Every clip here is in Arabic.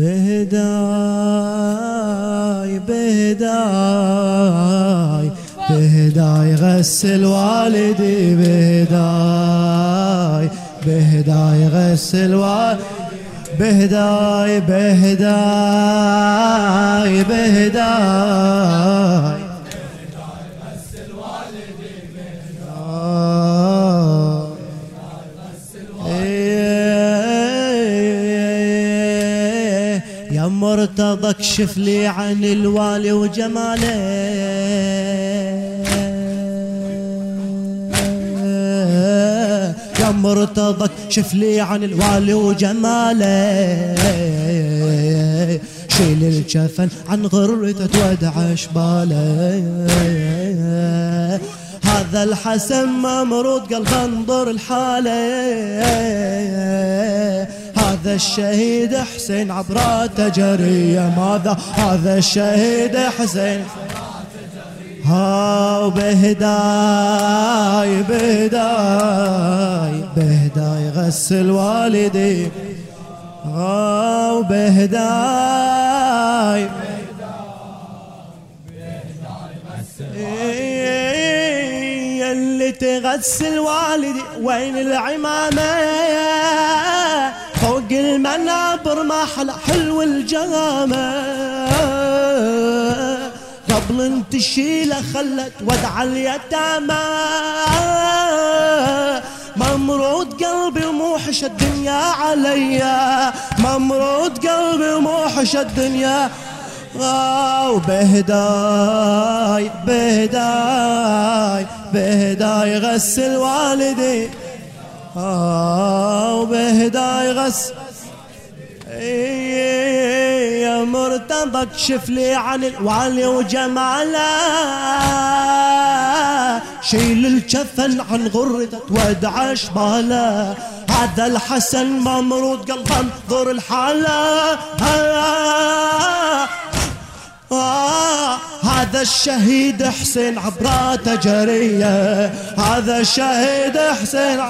بهداي بهداي بهداي غسل والدي بهداي بهداي غسل والدي بهداي بهداي بهداي. مرتضى اكشف لي عن الوالي وجماله. يا مرتضى اكشف لي عن الوالي وجماله. شيل الجفن عن غرته تودع شباله. هذا الحسن ممرود قلب انظر الحاله هذا الشهيد حسين عبراته جرية ماذا؟ هذا الشهيد حسين ها وبهداي بهداي بهداي غسل والدي ها وبهداي. اللي تغسل والدي وين العمامة؟ فوق المنابر ما حلى حلو الجامة قبل انت شيله خلت ودع اليتامى. ممرود قلبي وموحش الدنيا عليا. ممرود قلبي وموحش الدنيا. وبهداي بهداي بهداي غسل والدي. وبهداي غسل يا مرتضى اكشف لي عن الوالي وجماله. شيل الجفن عن غرته تودع شباله هذا الحسن ممرود قلبه انظر الحالة. آه هذا الشهيد حسين عبراته جرية. هذا الشهيد حسين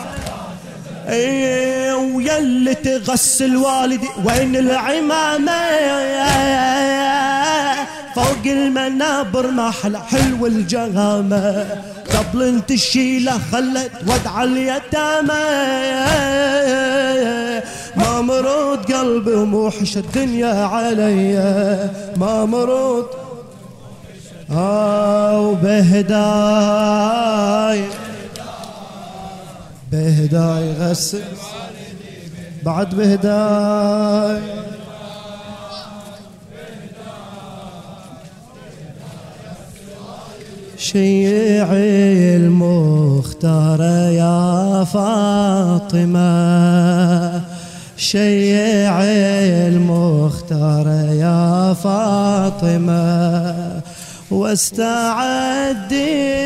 إيه ويلي تغسل والدي وين العمامة؟ فوق المنابر ما حلى حلو الجهامة قبل انت الشيلة خلت ودع اليتامى. ما مرود قلبي وموحش الدنيا علي. ما مرود آه بهداي بهداي غسل بعد بهداي. شيعي المختار يا فاطمة شيعي المختار يا فاطمة. واستعدي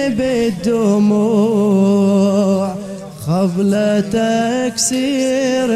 بالدموع قبل تكسير